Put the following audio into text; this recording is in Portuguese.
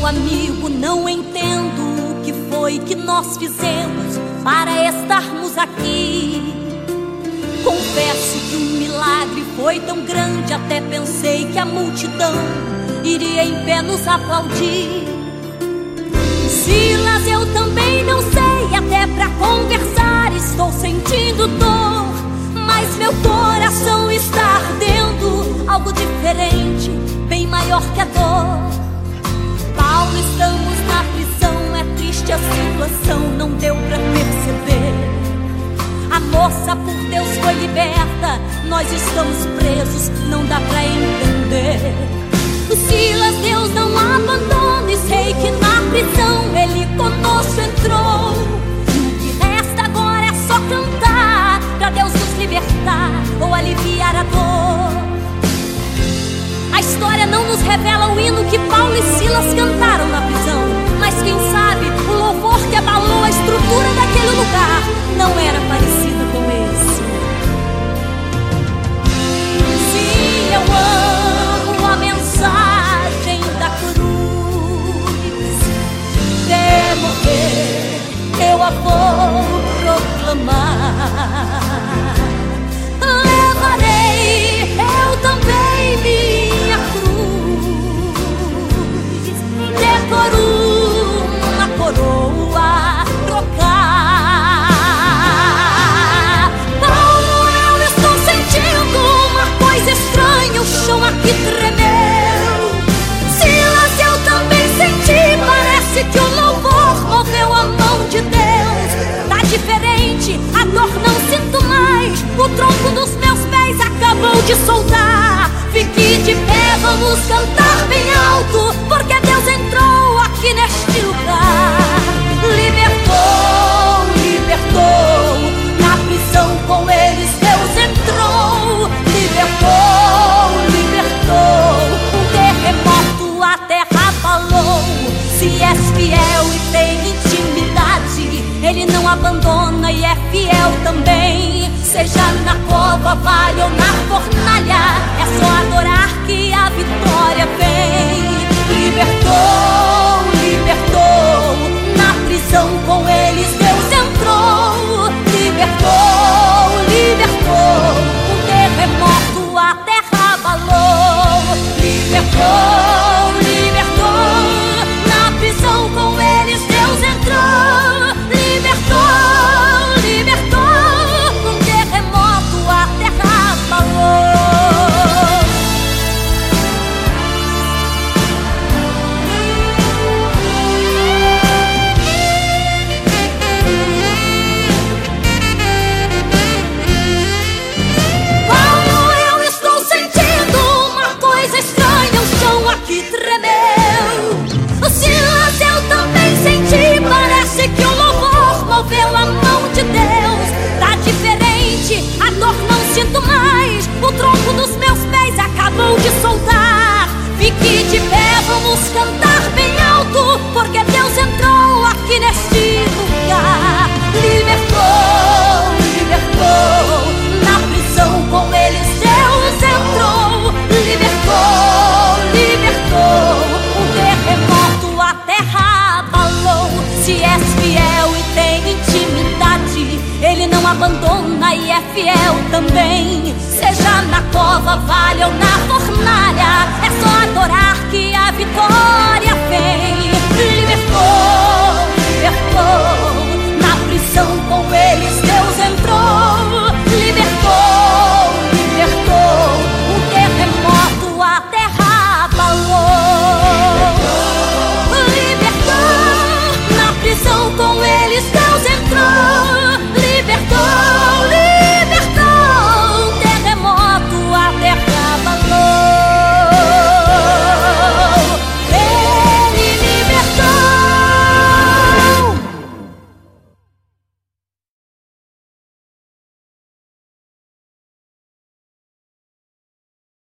Meu amigo, não entendo o que foi que nós fizemos para estarmos aqui. Confesso que o milagre foi tão grande, até pensei que a multidão iria em pé nos aplaudir. Silas, eu também não sei, até pra conversar estou sentindo dor. Mas meu coração está ardendo, algo diferente, bem maior que a dor. Estamos na prisão, é triste a situação, não deu pra perceber. A moça por Deus foi liberta, nós estamos presos, não dá pra entender. O Silas, Deus não abandona, e sei que na prisão ele conosco entrou. O que resta agora é só cantar, pra Deus nos libertar ou aliviar a dor. A história não nos revela o hino que Paulo e Silas cantaram estrutura daquele vamos cantar bem alto, porque Deus entrou aqui neste lugar. Libertou, libertou, na prisão com eles Deus entrou. Libertou, libertou, um terremoto a terra falou. Se és fiel e tem intimidade, Ele não abandona e é fiel também. Seja na cova, vale ou na fornalha, é só adorar que a vitória vem. Libertou, abandona e é fiel também. Seja